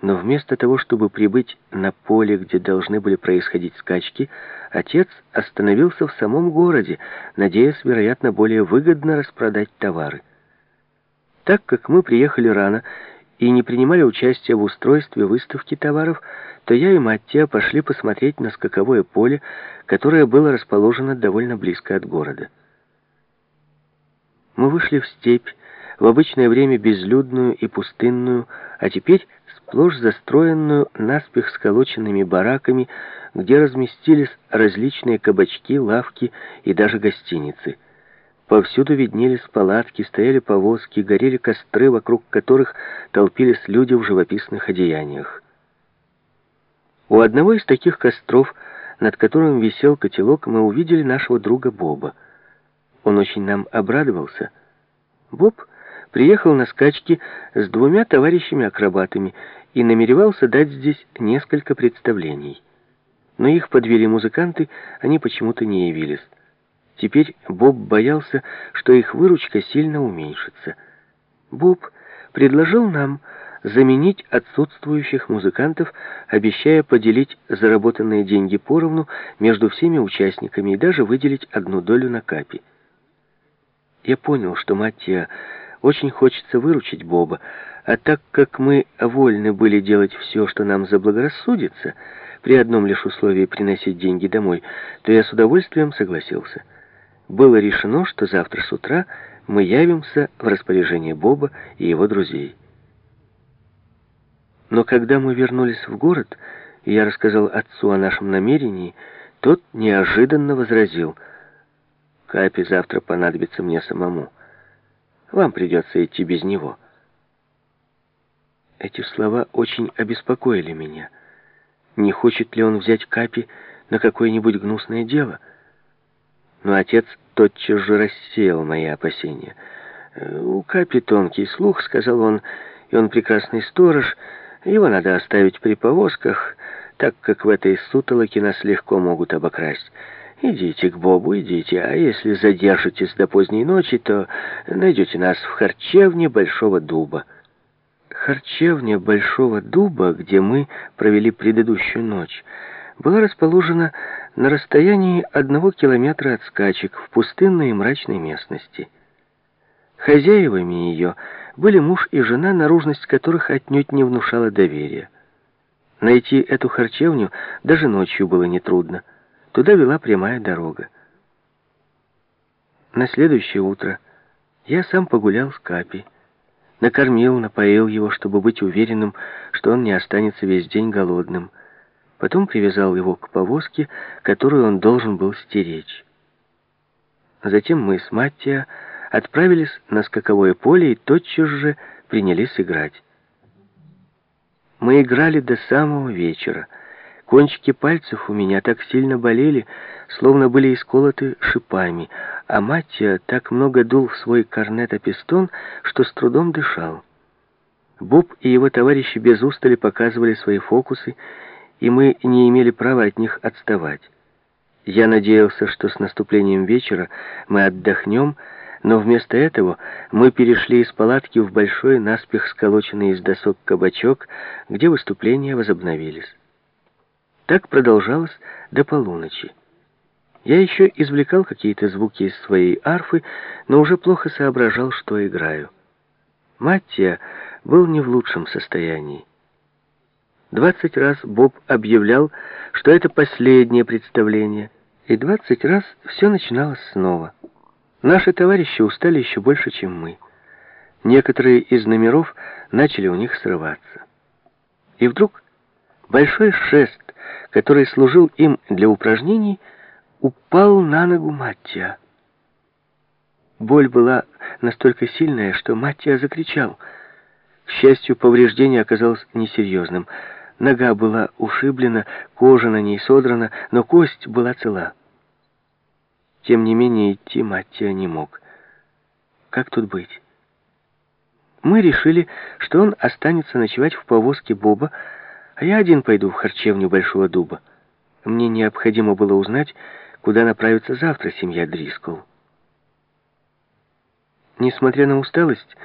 Но вместо того, чтобы прибыть на поле, где должны были происходить скачки, отец остановился в самом городе, надеясь, вероятно, более выгодно распродать товары. Так как мы приехали рано и не принимали участия в устройстве выставки товаров, то я и Маттия пошли посмотреть на скаковое поле, которое было расположено довольно близко от города. Мы вышли в степь, в обычное время безлюдную и пустынную, а теперь сплошь застроенную наспех сколоченными бараками, где разместились различные кабачки, лавки и даже гостиницы. Повсюду виднелись палатки, стояли повозки, горели костры, вокруг которых толпились люди в живописных одеяниях. У одного из таких костров, над которым висел котелок, мы увидели нашего друга Боба. Он очень нам обрадовался. Боб приехал на скачки с двумя товарищами-акробатами и намеревался дать здесь несколько представлений. Но их подвели музыканты, они почему-то не явились. Теперь Боб боялся, что их выручка сильно уменьшится. Боб предложил нам заменить отсутствующих музыкантов, обещая поделить заработанные деньги поровну между всеми участниками и даже выделить одну долю на капи. Я понял, что Маттия очень хочется выручить Боба, а так как мы вольны были делать все, что нам заблагорассудится, при одном лишь условии приносить деньги домой, то я с удовольствием согласился. Было решено, что завтра с утра мы явимся в распоряжение Боба и его друзей. Но когда мы вернулись в город, и я рассказал отцу о нашем намерении, тот неожиданно возразил, «Капи завтра понадобится мне самому». Вам придется идти без него». Эти слова очень обеспокоили меня. Не хочет ли он взять Капи на какое-нибудь гнусное дело? Но отец тотчас же рассеял мои опасения. «Э, «У Капи тонкий слух», — сказал он, — «и он прекрасный сторож. Его надо оставить при повозках, так как в этой сутолоке нас легко могут обокрасть». Идите к Бобу, идите, а если задержитесь до поздней ночи, то найдете нас в харчевне Большого Дуба. Харчевня Большого Дуба, где мы провели предыдущую ночь, была расположена на расстоянии одного километра от скачек в пустынной и мрачной местности. Хозяевами ее были муж и жена, наружность которых отнюдь не внушала доверия. Найти эту харчевню даже ночью было нетрудно. Туда вела прямая дорога. На следующее утро я сам погулял с Капи. Накормил, напоил его, чтобы быть уверенным, что он не останется весь день голодным. Потом привязал его к повозке, которую он должен был стеречь. Затем мы с Маттия отправились на скаковое поле и тотчас же принялись играть. Мы играли до самого вечера — Кончики пальцев у меня так сильно болели, словно были исколоты шипами, а Маттия так много дул в свой корнет-апистон, что с трудом дышал. Боб и его товарищи без устали показывали свои фокусы, и мы не имели права от них отставать. Я надеялся, что с наступлением вечера мы отдохнем, но вместо этого мы перешли из палатки в большой, наспех сколоченный из досок кабачок, где выступления возобновились. Так продолжалось до полуночи. Я еще извлекал какие-то звуки из своей арфы, но уже плохо соображал, что играю. Маттия был не в лучшем состоянии. Двадцать раз Боб объявлял, что это последнее представление, и двадцать раз все начиналось снова. Наши товарищи устали еще больше, чем мы. Некоторые из номеров начали у них срываться. И вдруг большой шест который служил им для упражнений, упал на ногу Маттия. Боль была настолько сильная, что Маттия закричал. К счастью, повреждение оказалось несерьезным. Нога была ушиблена, кожа на ней содрана, но кость была цела. Тем не менее, идти Маттия не мог. Как тут быть? Мы решили, что он останется ночевать в повозке Боба, а я один пойду в харчевню Большого Дуба. Мне необходимо было узнать, куда направится завтра семья Дрискл. Несмотря на усталость,